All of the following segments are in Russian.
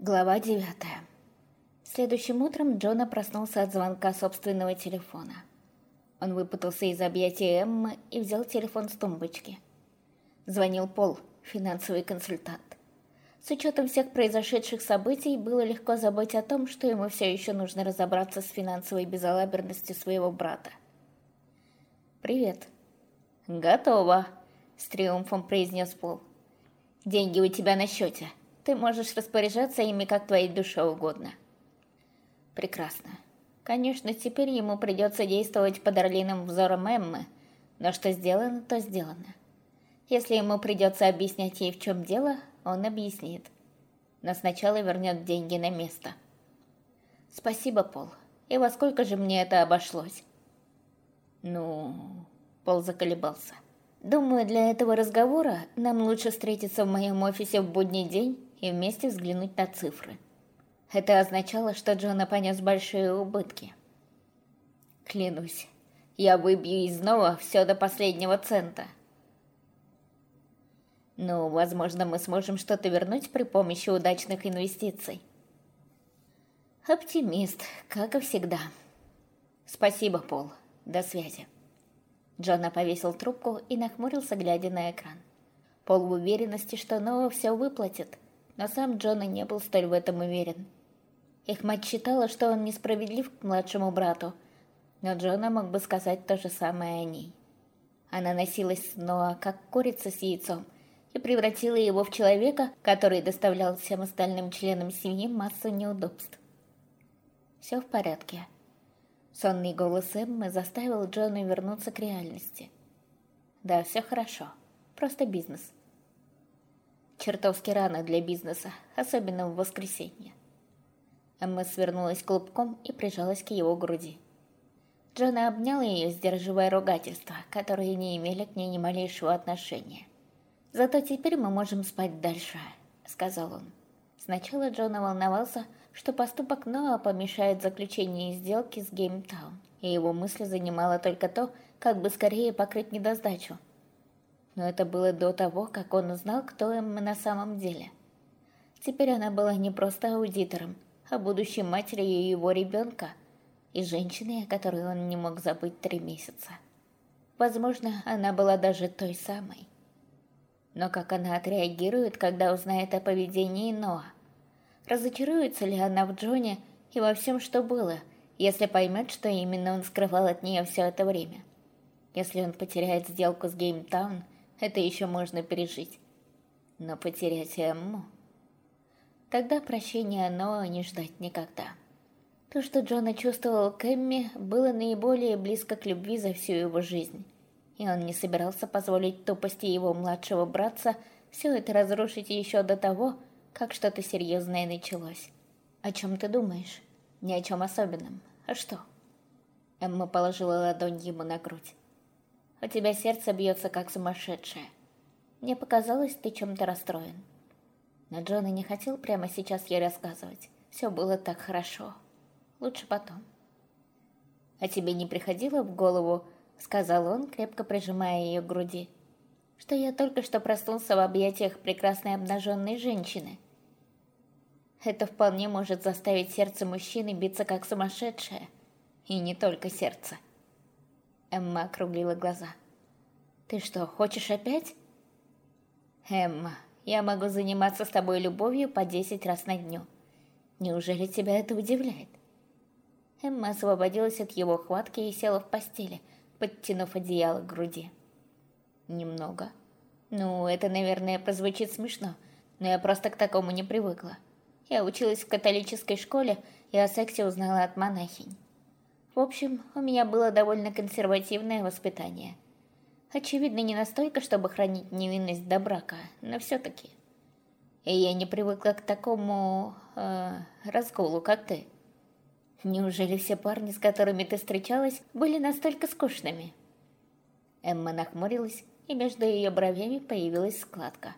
Глава девятая. Следующим утром Джона проснулся от звонка собственного телефона. Он выпутался из объятия Эммы и взял телефон с тумбочки. Звонил Пол, финансовый консультант. С учетом всех произошедших событий, было легко забыть о том, что ему все еще нужно разобраться с финансовой безалаберностью своего брата. «Привет». «Готово», — с триумфом произнес Пол. «Деньги у тебя на счете». Ты можешь распоряжаться ими как твоей душе угодно. Прекрасно. Конечно, теперь ему придется действовать под орлиным взором Эммы, но что сделано, то сделано. Если ему придется объяснять ей, в чем дело, он объяснит. Но сначала вернет деньги на место. Спасибо, Пол. И во сколько же мне это обошлось? Ну, Пол заколебался. Думаю, для этого разговора нам лучше встретиться в моем офисе в будний день и вместе взглянуть на цифры. Это означало, что Джона понес большие убытки. Клянусь, я выбью из Нова все до последнего цента. Ну, возможно, мы сможем что-то вернуть при помощи удачных инвестиций. Оптимист, как и всегда. Спасибо, Пол. До связи. Джона повесил трубку и нахмурился, глядя на экран. Пол в уверенности, что Нова все выплатит – но сам Джона не был столь в этом уверен. Их мать считала, что он несправедлив к младшему брату, но Джона мог бы сказать то же самое о ней. Она носилась с Ноа как курица с яйцом и превратила его в человека, который доставлял всем остальным членам семьи массу неудобств. «Все в порядке». Сонный голос Эммы заставил Джона вернуться к реальности. «Да, все хорошо. Просто бизнес». Чертовски рано для бизнеса, особенно в воскресенье. Эмма свернулась клубком и прижалась к его груди. Джона обнял ее, сдерживая ругательства, которые не имели к ней ни малейшего отношения. «Зато теперь мы можем спать дальше», — сказал он. Сначала Джона волновался, что поступок Ноа помешает заключению сделки с Геймтаун, и его мысли занимало только то, как бы скорее покрыть недосдачу, но это было до того, как он узнал, кто Эмма на самом деле. Теперь она была не просто аудитором, а будущей матерью его ребенка и женщиной, о которой он не мог забыть три месяца. Возможно, она была даже той самой. Но как она отреагирует, когда узнает о поведении Ноа? Разочаруется ли она в Джоне и во всем, что было, если поймет, что именно он скрывал от нее все это время? Если он потеряет сделку с Геймтаун – это еще можно пережить. Но потерять Эмму... Тогда прощения Ноа не ждать никогда. То, что Джона чувствовал к Эмме, было наиболее близко к любви за всю его жизнь. И он не собирался позволить тупости его младшего братца все это разрушить еще до того, как что-то серьезное началось. «О чем ты думаешь?» «Ни о чем особенном. А что?» Эмма положила ладонь ему на грудь. У тебя сердце бьется как сумасшедшее. Мне показалось, ты чем-то расстроен. Но Джона не хотел прямо сейчас ей рассказывать. Все было так хорошо. Лучше потом. «А тебе не приходило в голову, — сказал он, крепко прижимая ее к груди, — что я только что проснулся в объятиях прекрасной обнаженной женщины. Это вполне может заставить сердце мужчины биться как сумасшедшее. И не только сердце. Эмма округлила глаза. «Ты что, хочешь опять?» «Эмма, я могу заниматься с тобой любовью по десять раз на дню. Неужели тебя это удивляет?» Эмма освободилась от его хватки и села в постели, подтянув одеяло к груди. «Немного. Ну, это, наверное, прозвучит смешно, но я просто к такому не привыкла. Я училась в католической школе и о сексе узнала от монахинь. В общем, у меня было довольно консервативное воспитание. Очевидно, не настолько, чтобы хранить невинность до брака, но все-таки. И я не привыкла к такому... Э, разгулу, как ты. Неужели все парни, с которыми ты встречалась, были настолько скучными? Эмма нахмурилась, и между ее бровями появилась складка.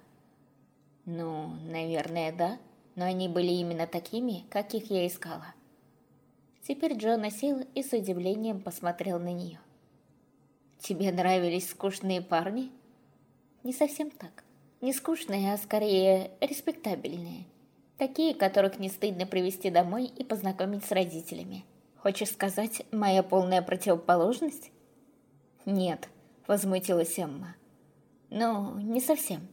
Ну, наверное, да, но они были именно такими, каких я искала. Теперь Джона сел и с удивлением посмотрел на нее. «Тебе нравились скучные парни?» «Не совсем так. Не скучные, а скорее респектабельные. Такие, которых не стыдно привести домой и познакомить с родителями. Хочешь сказать, моя полная противоположность? Нет, возмутилась Эмма. Ну, не совсем.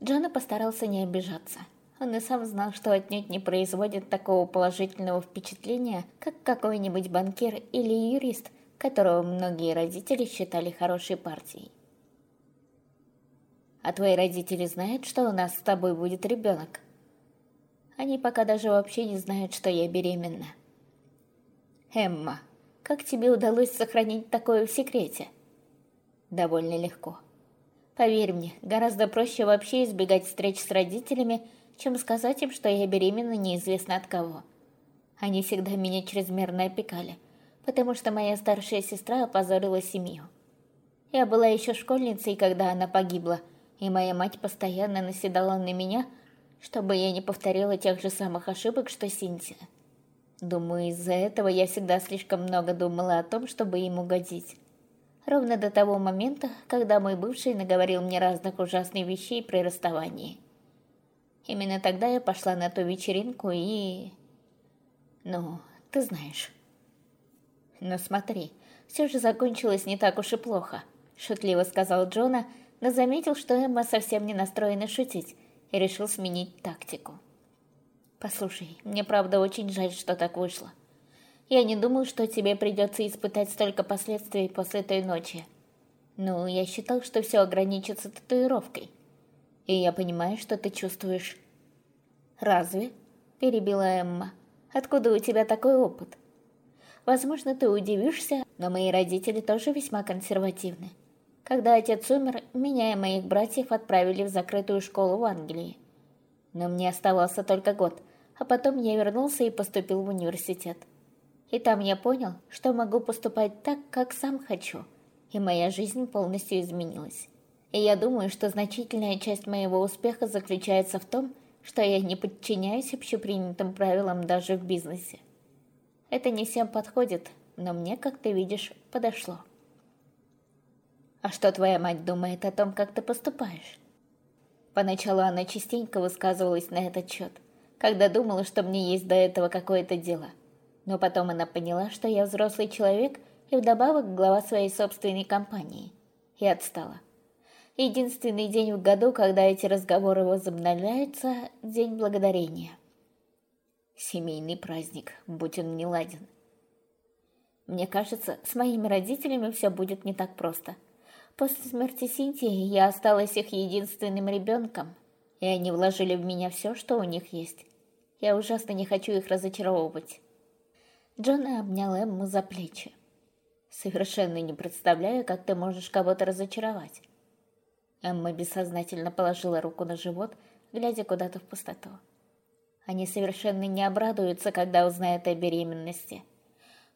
Джона постарался не обижаться. Он и сам знал, что отнюдь не производит такого положительного впечатления, как какой-нибудь банкир или юрист, которого многие родители считали хорошей партией. «А твои родители знают, что у нас с тобой будет ребенок?» «Они пока даже вообще не знают, что я беременна». «Эмма, как тебе удалось сохранить такое в секрете?» «Довольно легко. Поверь мне, гораздо проще вообще избегать встреч с родителями, чем сказать им, что я беременна неизвестно от кого. Они всегда меня чрезмерно опекали, потому что моя старшая сестра опозорила семью. Я была еще школьницей, когда она погибла, и моя мать постоянно наседала на меня, чтобы я не повторила тех же самых ошибок, что Синтия. Думаю, из-за этого я всегда слишком много думала о том, чтобы им угодить. Ровно до того момента, когда мой бывший наговорил мне разных ужасных вещей при расставании. Именно тогда я пошла на ту вечеринку и... Ну, ты знаешь. Но смотри, все же закончилось не так уж и плохо, шутливо сказал Джона, но заметил, что Эмма совсем не настроена шутить, и решил сменить тактику. Послушай, мне правда очень жаль, что так вышло. Я не думал, что тебе придется испытать столько последствий после той ночи. Ну, я считал, что все ограничится татуировкой. И я понимаю, что ты чувствуешь. Разве? Перебила Эмма. Откуда у тебя такой опыт? Возможно, ты удивишься, но мои родители тоже весьма консервативны. Когда отец умер, меня и моих братьев отправили в закрытую школу в Англии. Но мне оставался только год, а потом я вернулся и поступил в университет. И там я понял, что могу поступать так, как сам хочу, и моя жизнь полностью изменилась. И я думаю, что значительная часть моего успеха заключается в том, что я не подчиняюсь общепринятым правилам даже в бизнесе. Это не всем подходит, но мне, как ты видишь, подошло. А что твоя мать думает о том, как ты поступаешь? Поначалу она частенько высказывалась на этот счет, когда думала, что мне есть до этого какое-то дело. Но потом она поняла, что я взрослый человек и вдобавок глава своей собственной компании, и отстала. Единственный день в году, когда эти разговоры возобновляются – День Благодарения. Семейный праздник, будь он не ладен. Мне кажется, с моими родителями все будет не так просто. После смерти Синтии я осталась их единственным ребенком, и они вложили в меня все, что у них есть. Я ужасно не хочу их разочаровывать. Джона обнял Эмму за плечи. Совершенно не представляю, как ты можешь кого-то разочаровать. Эмма бессознательно положила руку на живот, глядя куда-то в пустоту. Они совершенно не обрадуются, когда узнают о беременности.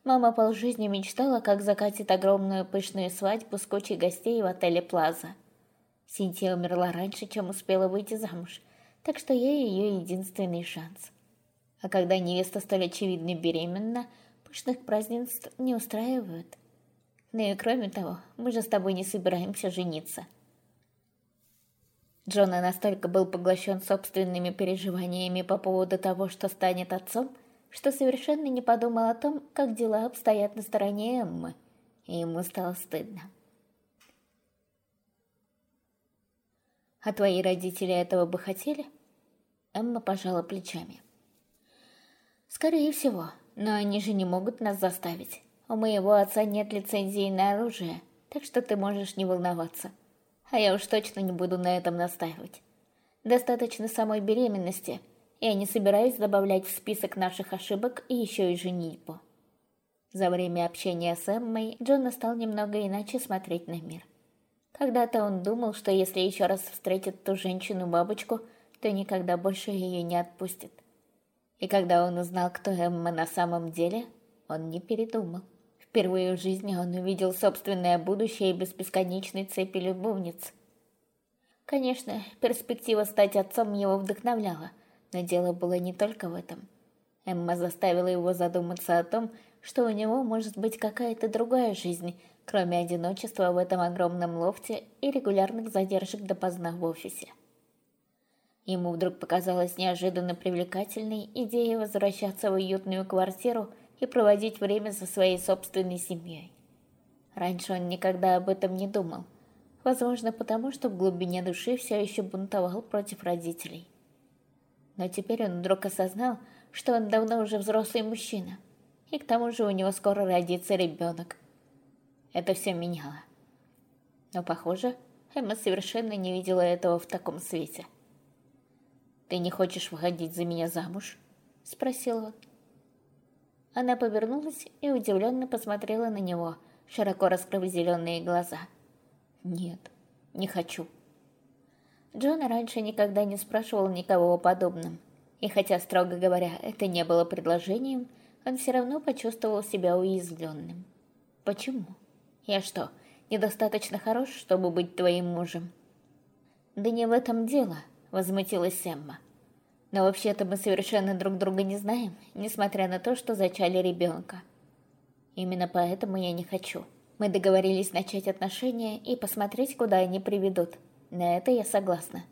Мама полжизни мечтала, как закатит огромную пышную свадьбу с кучей гостей в отеле «Плаза». Синтия умерла раньше, чем успела выйти замуж, так что я ее единственный шанс. А когда невеста столь очевидно беременна, пышных празднеств не устраивают. Ну и кроме того, мы же с тобой не собираемся жениться. Джона настолько был поглощен собственными переживаниями по поводу того, что станет отцом, что совершенно не подумал о том, как дела обстоят на стороне Эммы, и ему стало стыдно. «А твои родители этого бы хотели?» Эмма пожала плечами. «Скорее всего, но они же не могут нас заставить. У моего отца нет лицензии на оружие, так что ты можешь не волноваться» а я уж точно не буду на этом настаивать. Достаточно самой беременности, я не собираюсь добавлять в список наших ошибок и еще и женитьбу. За время общения с Эммой Джон стал немного иначе смотреть на мир. Когда-то он думал, что если еще раз встретит ту женщину-бабочку, то никогда больше ее не отпустит. И когда он узнал, кто Эмма на самом деле, он не передумал. Впервые в жизни он увидел собственное будущее без бесконечной цепи любовниц. Конечно, перспектива стать отцом его вдохновляла, но дело было не только в этом. Эмма заставила его задуматься о том, что у него может быть какая-то другая жизнь, кроме одиночества в этом огромном лофте и регулярных задержек допоздна в офисе. Ему вдруг показалась неожиданно привлекательной идея возвращаться в уютную квартиру и проводить время со своей собственной семьей. Раньше он никогда об этом не думал. Возможно, потому что в глубине души все еще бунтовал против родителей. Но теперь он вдруг осознал, что он давно уже взрослый мужчина. И к тому же у него скоро родится ребенок. Это все меняло. Но, похоже, Эмма совершенно не видела этого в таком свете. «Ты не хочешь выходить за меня замуж?» — спросил он. Она повернулась и удивленно посмотрела на него, широко раскрыв зеленые глаза. «Нет, не хочу». Джон раньше никогда не спрашивал никого о подобном. И хотя, строго говоря, это не было предложением, он все равно почувствовал себя уязвленным. «Почему? Я что, недостаточно хорош, чтобы быть твоим мужем?» «Да не в этом дело», — возмутилась Эмма. «Но вообще-то мы совершенно друг друга не знаем, несмотря на то, что зачали ребенка. Именно поэтому я не хочу. Мы договорились начать отношения и посмотреть, куда они приведут. На это я согласна.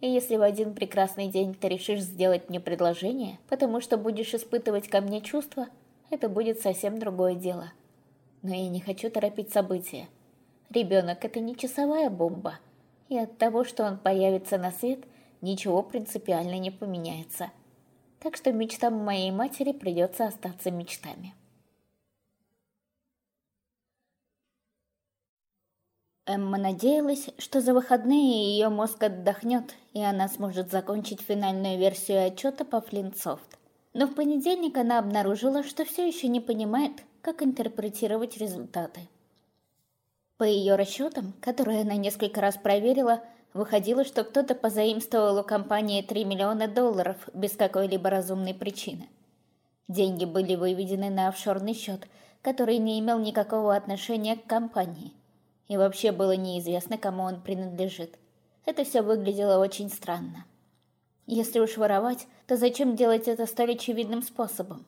И если в один прекрасный день ты решишь сделать мне предложение, потому что будешь испытывать ко мне чувства, это будет совсем другое дело. Но я не хочу торопить события. Ребенок — это не часовая бомба, и от того, что он появится на свет, ничего принципиально не поменяется. Так что мечтам моей матери придется остаться мечтами. Эмма надеялась, что за выходные ее мозг отдохнет, и она сможет закончить финальную версию отчета по Флинтсофт. Но в понедельник она обнаружила, что все еще не понимает, как интерпретировать результаты. По ее расчетам, которые она несколько раз проверила, выходило, что кто-то позаимствовал у компании 3 миллиона долларов без какой-либо разумной причины. Деньги были выведены на офшорный счет, который не имел никакого отношения к компании и вообще было неизвестно, кому он принадлежит. Это все выглядело очень странно. Если уж воровать, то зачем делать это столь очевидным способом?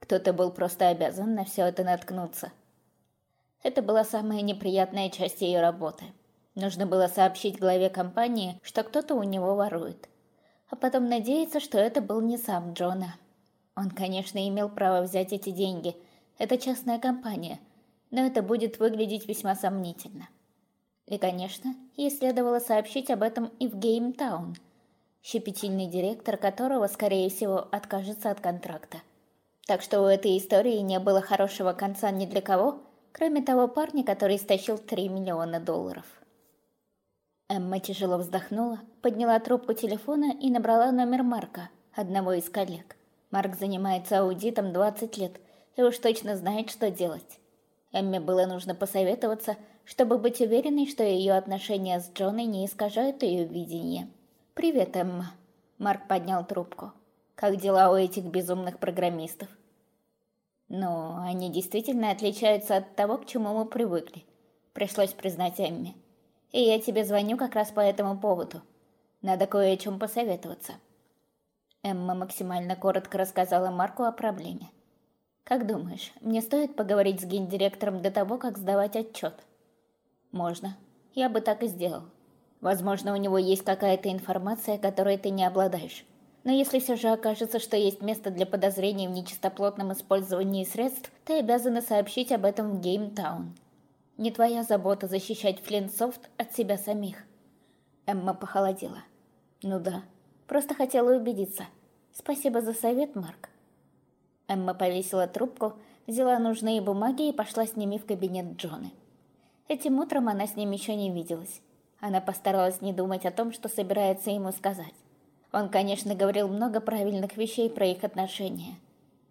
Кто-то был просто обязан на все это наткнуться. Это была самая неприятная часть ее работы. Нужно было сообщить главе компании, что кто-то у него ворует. А потом надеяться, что это был не сам Джона. Он, конечно, имел право взять эти деньги. Это частная компания – но это будет выглядеть весьма сомнительно. И, конечно, ей следовало сообщить об этом и в Геймтаун, щепетильный директор которого, скорее всего, откажется от контракта. Так что у этой истории не было хорошего конца ни для кого, кроме того парня, который стащил 3 миллиона долларов. Эмма тяжело вздохнула, подняла трубку телефона и набрала номер Марка, одного из коллег. Марк занимается аудитом 20 лет и уж точно знает, что делать. Эмме было нужно посоветоваться, чтобы быть уверенной, что ее отношения с Джоной не искажают ее видение. «Привет, Эмма». Марк поднял трубку. «Как дела у этих безумных программистов?» «Ну, они действительно отличаются от того, к чему мы привыкли», пришлось признать Эмме. «И я тебе звоню как раз по этому поводу. Надо кое о чем посоветоваться». Эмма максимально коротко рассказала Марку о проблеме. Как думаешь, мне стоит поговорить с гендиректором до того, как сдавать отчет? Можно. Я бы так и сделал. Возможно, у него есть какая-то информация, которой ты не обладаешь. Но если все же окажется, что есть место для подозрений в нечистоплотном использовании средств, ты обязана сообщить об этом в Геймтаун. Не твоя забота защищать Флинсофт от себя самих. Эмма похолодела. Ну да, просто хотела убедиться. Спасибо за совет, Марк. Эмма повесила трубку, взяла нужные бумаги и пошла с ними в кабинет Джоны. Этим утром она с ним еще не виделась. Она постаралась не думать о том, что собирается ему сказать. Он, конечно, говорил много правильных вещей про их отношения,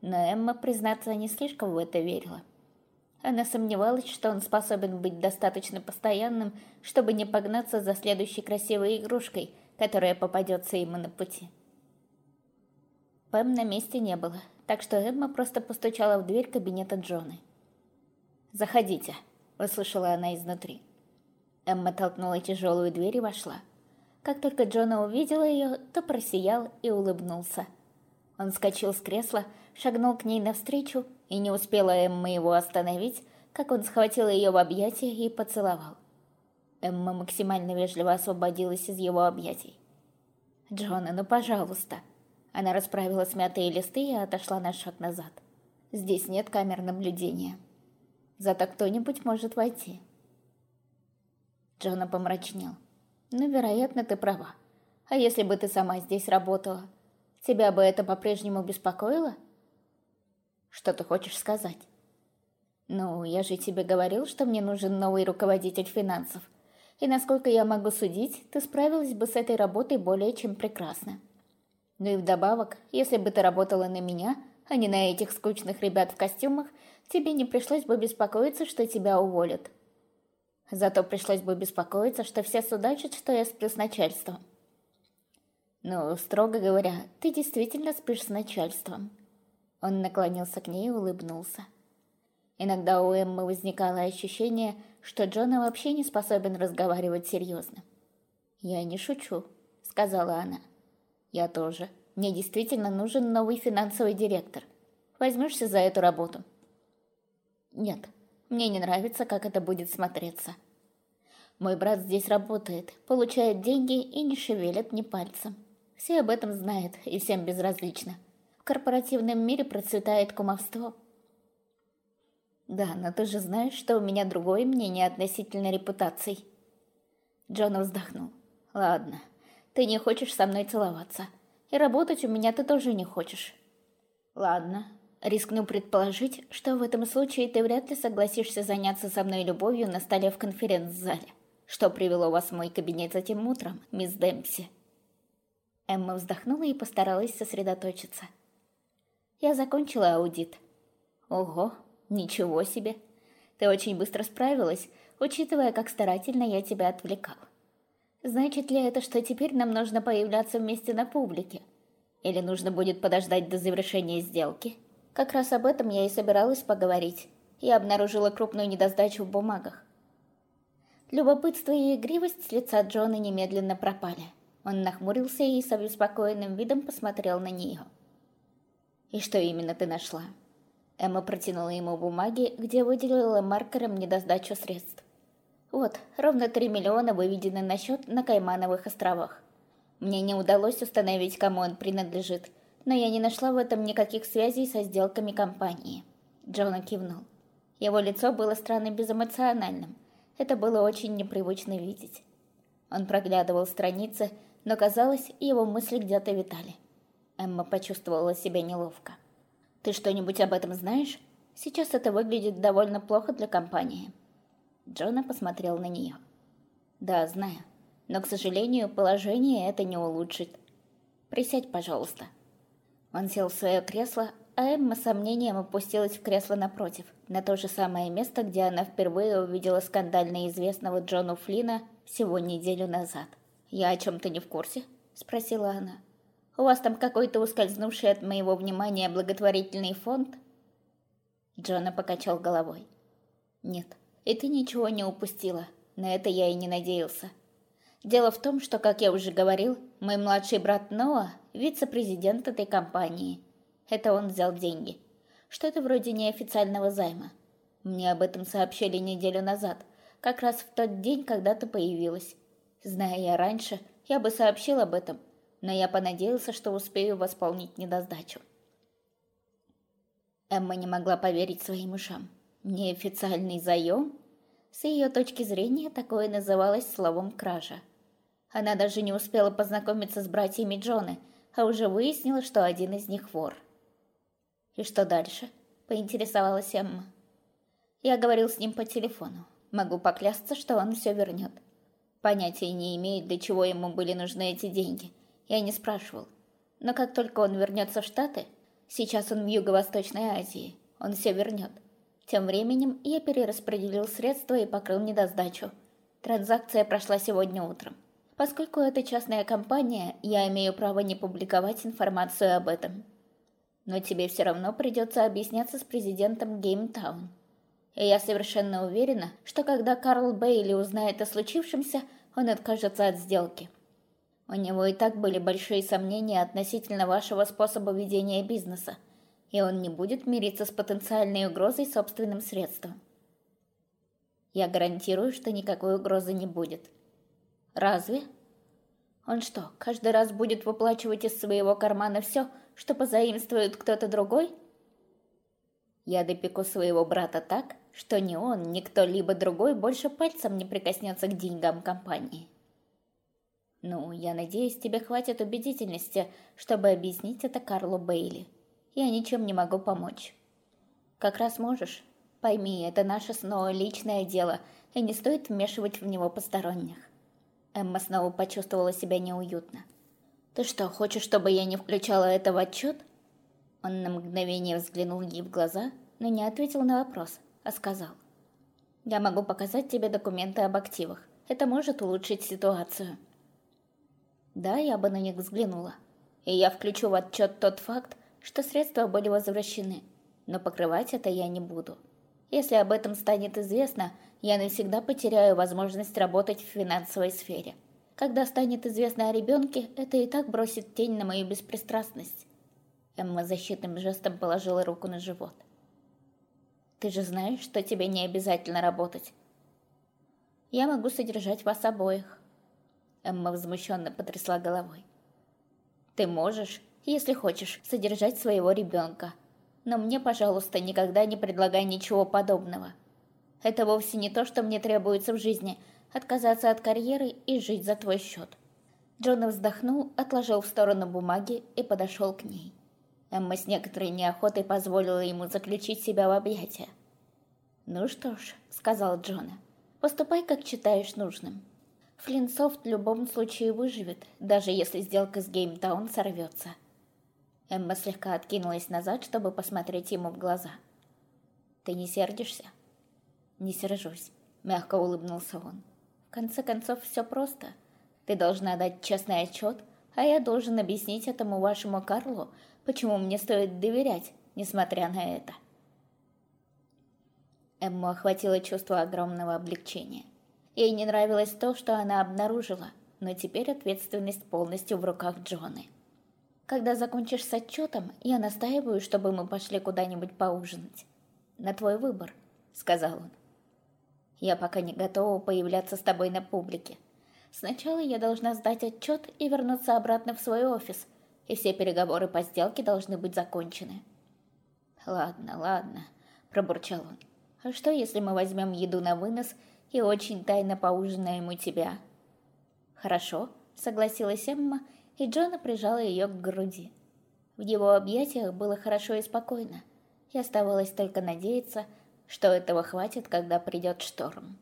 но Эмма, признаться, не слишком в это верила. Она сомневалась, что он способен быть достаточно постоянным, чтобы не погнаться за следующей красивой игрушкой, которая попадется ему на пути. Пэм на месте не было, так что Эмма просто постучала в дверь кабинета Джоны. «Заходите», — услышала она изнутри. Эмма толкнула тяжелую дверь и вошла. Как только Джона увидела ее, то просиял и улыбнулся. Он вскочил с кресла, шагнул к ней навстречу, и не успела Эмма его остановить, как он схватил ее в объятия и поцеловал. Эмма максимально вежливо освободилась из его объятий. Джона, ну пожалуйста. Она расправила смятые листы и отошла на шаг назад. Здесь нет камер наблюдения. Зато кто-нибудь может войти. Джона помрачнел. Ну, вероятно, ты права. А если бы ты сама здесь работала, тебя бы это по-прежнему беспокоило? Что ты хочешь сказать? Ну, я же тебе говорил, что мне нужен новый руководитель финансов. И насколько я могу судить, ты справилась бы с этой работой более чем прекрасно. Ну и вдобавок, если бы ты работала на меня, а не на этих скучных ребят в костюмах, тебе не пришлось бы беспокоиться, что тебя уволят. Зато пришлось бы беспокоиться, что все судачат, что я сплю с начальством. Ну, строго говоря, ты действительно спишь с начальством. Он наклонился к ней и улыбнулся. Иногда у Эммы возникало ощущение, что Джона вообще не способен разговаривать серьезно. «Я не шучу», — сказала она. «Я тоже. Мне действительно нужен новый финансовый директор. Возьмешься за эту работу?» «Нет, мне не нравится, как это будет смотреться. Мой брат здесь работает, получает деньги и не шевелит ни пальцем. Все об этом знают, и всем безразлично. В корпоративном мире процветает кумовство». «Да, но ты же знаешь, что у меня другое мнение относительно репутаций». Джон вздохнул. «Ладно, ты не хочешь со мной целоваться. И работать у меня ты тоже не хочешь». «Ладно, рискну предположить, что в этом случае ты вряд ли согласишься заняться со мной любовью на столе в конференц-зале. Что привело вас в мой кабинет этим утром, мисс Демпси?» Эмма вздохнула и постаралась сосредоточиться. «Я закончила аудит». «Ого, «Ничего себе! Ты очень быстро справилась, учитывая, как старательно я тебя отвлекал. Значит ли это, что теперь нам нужно появляться вместе на публике? Или нужно будет подождать до завершения сделки? Как раз об этом я и собиралась поговорить. Я обнаружила крупную недосдачу в бумагах. Любопытство и игривость с лица Джона немедленно пропали. Он нахмурился и с обеспокоенным видом посмотрел на нее. «И что именно ты нашла?» Эмма протянула ему бумаги, где выделила маркером недосдачу средств. Вот, ровно 3 миллиона выведены на счет на Каймановых островах. Мне не удалось установить, кому он принадлежит, но я не нашла в этом никаких связей со сделками компании. Джона кивнул. Его лицо было странно безэмоциональным. Это было очень непривычно видеть. Он проглядывал страницы, но, казалось, его мысли где-то витали. Эмма почувствовала себя неловко. Ты что-нибудь об этом знаешь? Сейчас это выглядит довольно плохо для компании. Джона посмотрел на нее. Да, знаю. Но, к сожалению, положение это не улучшит. Присядь, пожалуйста. Он сел в свое кресло, а Эмма с сомнением опустилась в кресло напротив, на то же самое место, где она впервые увидела скандально известного Джону Флина всего неделю назад. «Я о чем-то не в курсе?» – спросила она. У вас там какой-то ускользнувший от моего внимания благотворительный фонд?» Джона покачал головой. «Нет, и ты ничего не упустила. На это я и не надеялся. Дело в том, что, как я уже говорил, мой младший брат Ноа – вице-президент этой компании. Это он взял деньги. Что-то вроде неофициального займа. Мне об этом сообщили неделю назад, как раз в тот день, когда ты появилась. Зная я раньше, я бы сообщил об этом – но я понадеялся, что успею восполнить недосдачу. Эмма не могла поверить своим ушам. Неофициальный заем? С ее точки зрения такое называлось словом «кража». Она даже не успела познакомиться с братьями Джоны, а уже выяснила, что один из них вор. «И что дальше?» – поинтересовалась Эмма. Я говорил с ним по телефону. Могу поклясться, что он все вернет. Понятия не имеет, для чего ему были нужны эти деньги – я не спрашивал. Но как только он вернется в Штаты, сейчас он в Юго-Восточной Азии, он все вернет. Тем временем я перераспределил средства и покрыл недосдачу. Транзакция прошла сегодня утром. Поскольку это частная компания, я имею право не публиковать информацию об этом. Но тебе все равно придется объясняться с президентом Геймтаун. И я совершенно уверена, что когда Карл Бейли узнает о случившемся, он откажется от сделки. У него и так были большие сомнения относительно вашего способа ведения бизнеса, и он не будет мириться с потенциальной угрозой собственным средством. Я гарантирую, что никакой угрозы не будет. Разве? Он что, каждый раз будет выплачивать из своего кармана все, что позаимствует кто-то другой? Я допеку своего брата так, что ни он, ни кто-либо другой больше пальцем не прикоснется к деньгам компании. Ну, я надеюсь, тебе хватит убедительности, чтобы объяснить это Карлу Бейли. Я ничем не могу помочь. Как раз можешь. Пойми, это наше снова личное дело, и не стоит вмешивать в него посторонних. Эмма снова почувствовала себя неуютно. «Ты что, хочешь, чтобы я не включала это в отчет?» Он на мгновение взглянул ей в глаза, но не ответил на вопрос, а сказал. «Я могу показать тебе документы об активах. Это может улучшить ситуацию». Да, я бы на них взглянула. И я включу в отчет тот факт, что средства были возвращены. Но покрывать это я не буду. Если об этом станет известно, я навсегда потеряю возможность работать в финансовой сфере. Когда станет известно о ребенке, это и так бросит тень на мою беспристрастность. Эмма защитным жестом положила руку на живот. «Ты же знаешь, что тебе не обязательно работать. Я могу содержать вас обоих». Эмма возмущенно потрясла головой. «Ты можешь, если хочешь, содержать своего ребенка. Но мне, пожалуйста, никогда не предлагай ничего подобного. Это вовсе не то, что мне требуется в жизни – отказаться от карьеры и жить за твой счет». Джон вздохнул, отложил в сторону бумаги и подошел к ней. Эмма с некоторой неохотой позволила ему заключить себя в объятия. «Ну что ж», — сказал Джона, — «поступай, как считаешь нужным. Флинсофт в любом случае выживет, даже если сделка с Геймтаун сорвется». Эмма слегка откинулась назад, чтобы посмотреть ему в глаза. «Ты не сердишься?» «Не сержусь», — мягко улыбнулся он. «В конце концов, все просто. Ты должна дать честный отчет, а я должен объяснить этому вашему Карлу, почему мне стоит доверять, несмотря на это». Эмму охватило чувство огромного облегчения. Ей не нравилось то, что она обнаружила, но теперь ответственность полностью в руках Джоны. Когда закончишь с отчетом, я настаиваю, чтобы мы пошли куда-нибудь поужинать. На твой выбор, сказал он. Я пока не готова появляться с тобой на публике. Сначала я должна сдать отчет и вернуться обратно в свой офис, и все переговоры по сделке должны быть закончены. Ладно, ладно, пробурчал он. А что, если мы возьмем еду на вынос и очень тайно поужинаем у тебя? Хорошо, согласилась Эмма и Джона прижала ее к груди. В его объятиях было хорошо и спокойно, и оставалось только надеяться, что этого хватит, когда придет шторм.